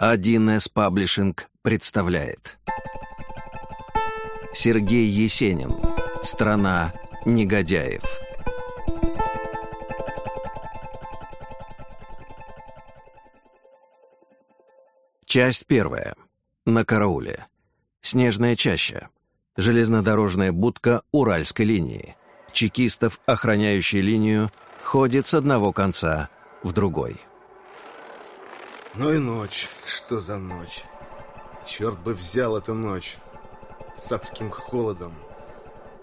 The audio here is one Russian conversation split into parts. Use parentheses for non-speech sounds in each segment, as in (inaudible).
1С Паблишинг представляет Сергей Есенин Страна негодяев Часть первая. На карауле. Снежная чаща. Железнодорожная будка Уральской линии. Чекистов, охраняющий линию, ходит с одного конца в другой. Ну и ночь. Что за ночь? Черт бы взял эту ночь. С адским холодом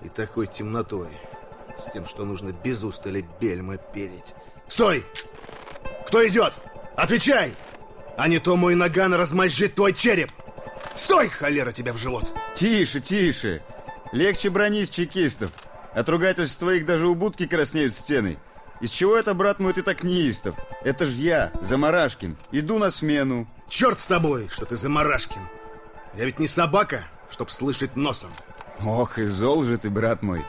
и такой темнотой. С тем, что нужно без устали бельма переть. Стой! Кто идет? Отвечай! А не то мой наган размозжит твой череп! Стой, холера тебя в живот! Тише, тише! Легче бронись, чекистов. От ругательств твоих даже у будки краснеют стены. Из чего это, брат мой, ты так неистов? Это ж я, Замарашкин, иду на смену. Черт с тобой, что ты Замарашкин. Я ведь не собака, чтоб слышать носом. Ох, и зол же ты, брат мой.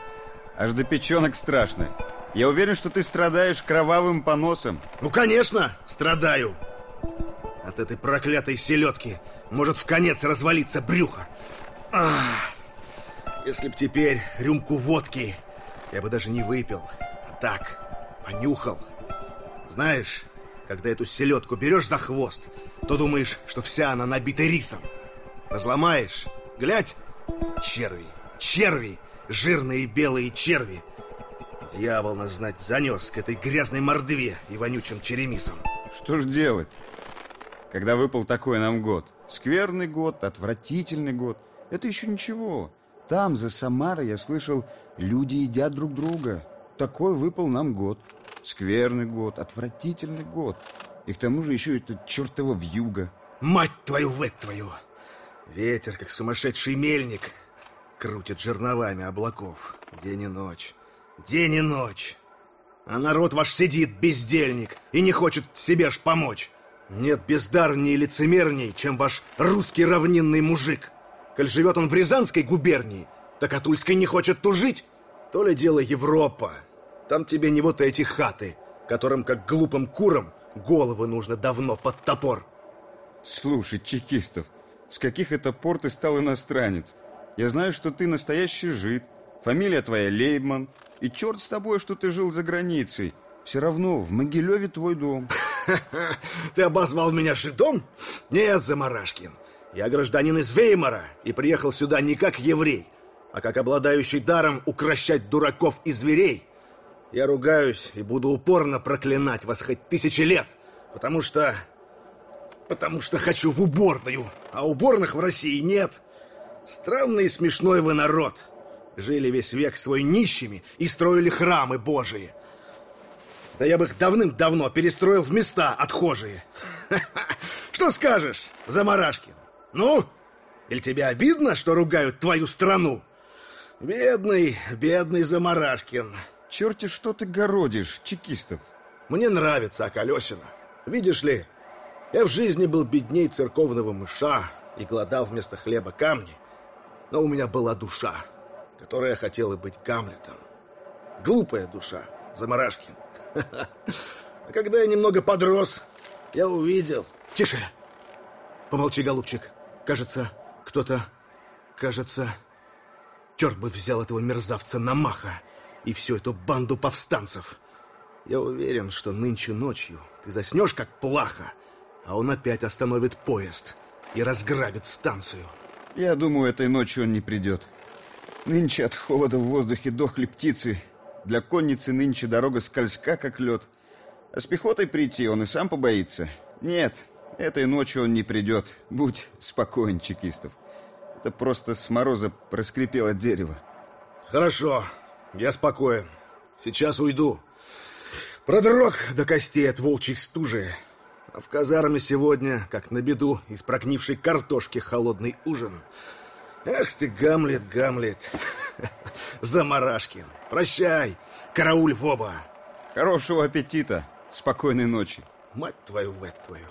Аж до печенок страшно. Я уверен, что ты страдаешь кровавым поносом. Ну, конечно, страдаю. От этой проклятой селедки может в конец развалиться брюхо. Ах, если б теперь рюмку водки, я бы даже не выпил. А так, Понюхал. Знаешь, когда эту селедку берешь за хвост, то думаешь, что вся она набита рисом. Разломаешь, глядь, черви, черви, жирные белые черви. Дьявол нас знать занес к этой грязной мордве и вонючим черемисам. Что ж делать, когда выпал такой нам год? Скверный год, отвратительный год. Это еще ничего. Там, за Самарой, я слышал, люди едят друг друга. Такой выпал нам год. Скверный год, отвратительный год. И к тому же еще это чертова вьюга. Мать твою, в твою! Ветер, как сумасшедший мельник, крутит жерновами облаков. День и ночь. День и ночь. А народ ваш сидит, бездельник, и не хочет себе ж помочь. Нет бездарней и лицемерней, чем ваш русский равнинный мужик. Коль живет он в Рязанской губернии, так от Тульской не хочет тужить. То ли дело Европа, там тебе не вот эти хаты, которым, как глупым курам, головы нужно давно под топор. Слушай, чекистов, с каких это пор ты стал иностранец? Я знаю, что ты настоящий жид, фамилия твоя Лейбман, и черт с тобой, что ты жил за границей. Все равно в Могилеве твой дом. (laughs) Ты обозвал меня жидом? Нет, Замарашкин. Я гражданин из Веймара и приехал сюда не как еврей, а как обладающий даром укращать дураков и зверей. Я ругаюсь и буду упорно проклинать вас хоть тысячи лет, потому что... Потому что хочу в уборную, а уборных в России нет. Странный и смешной вы народ. Жили весь век свой нищими и строили храмы божии. Да я бы их давным-давно перестроил в места отхожие. (laughs) Что скажешь, Замарашкин? Ну, или тебе обидно, что ругают твою страну? Бедный, бедный Замарашкин. Черти, что ты городишь, чекистов? Мне нравится Околесина. Видишь ли, я в жизни был бедней церковного мыша и голодал вместо хлеба камни. Но у меня была душа, которая хотела быть Гамлетом. Глупая душа, Замарашкин. (laughs) А когда я немного подрос, я увидел... Тише! Помолчи, голубчик. Кажется, кто-то... Кажется... Черт бы взял этого мерзавца на маха и всю эту банду повстанцев. Я уверен, что нынче ночью ты заснешь как плаха, а он опять остановит поезд и разграбит станцию. Я думаю, этой ночью он не придет. Нынче от холода в воздухе дохли птицы. Для конницы нынче дорога скользка, как лед. А с пехотой прийти он и сам побоится. Нет, этой ночью он не придет. Будь спокоен, чекистов. Это просто с мороза проскрипело дерево. Хорошо. Я спокоен. Сейчас уйду. Продрог до костей от волчьей стужи. А в казарме сегодня, как на беду, из прогнившей картошки холодный ужин. Эх ты, Гамлет, Гамлет. (laughs) Замарашкин. Прощай, карауль в оба. Хорошего аппетита. Спокойной ночи. Мать твою, мать твою.